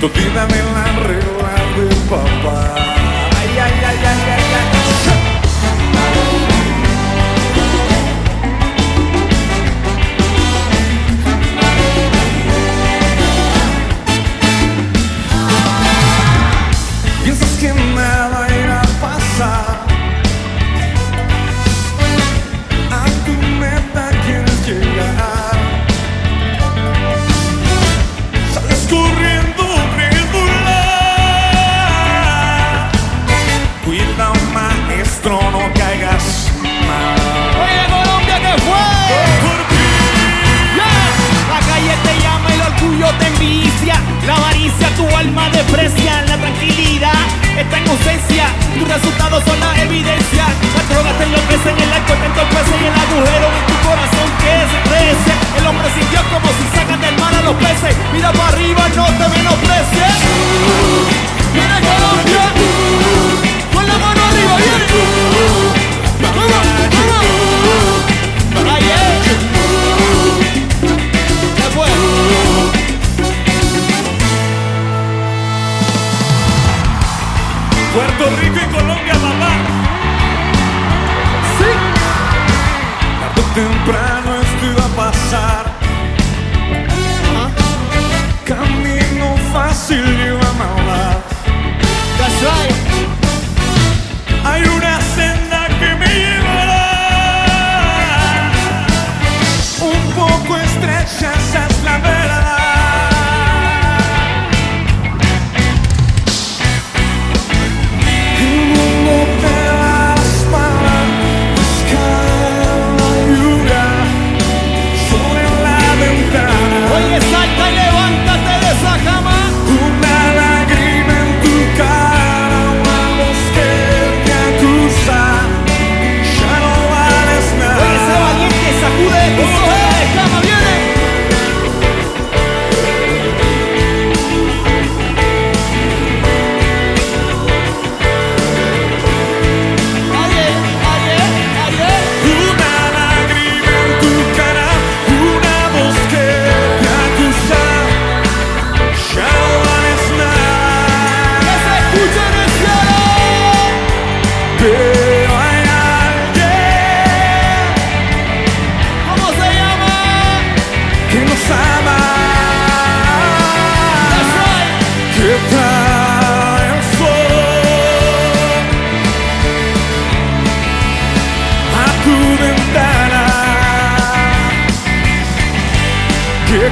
To viva Tu alma deprecia la tranquilidad, está en ausencia. Tus resultados son la evidencia. Las drogas te enloquecen, el alcohol te entorpece y el agujero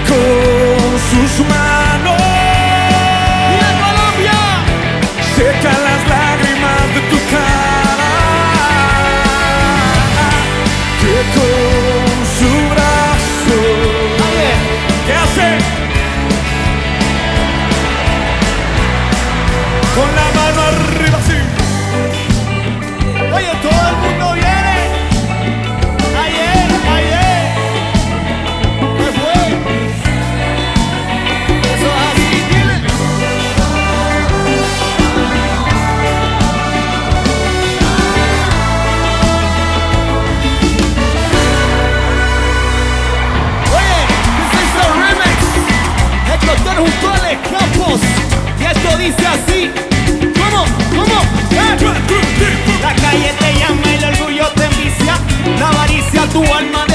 sus manos.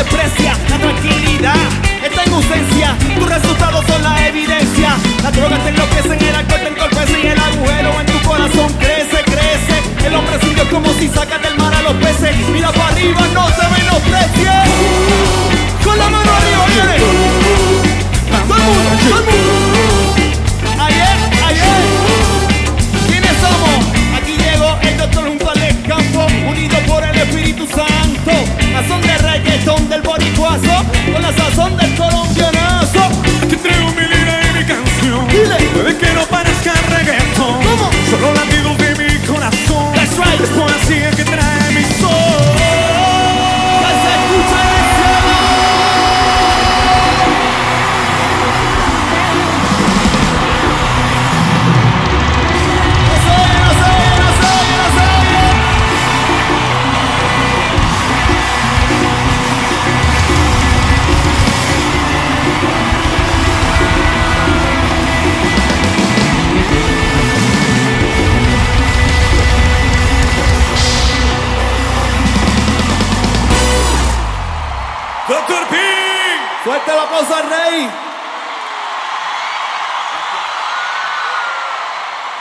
desprecia la tranquilidad. está en ausencia tus resultados son la evidencia. Las drogas te enloquecen, el alcohol te entorpece y el agujero en tu corazón crece, crece. El hombre sin como si sacas del mar a los peces. de que no para Doctor P. Fuerte la cosa, Rey.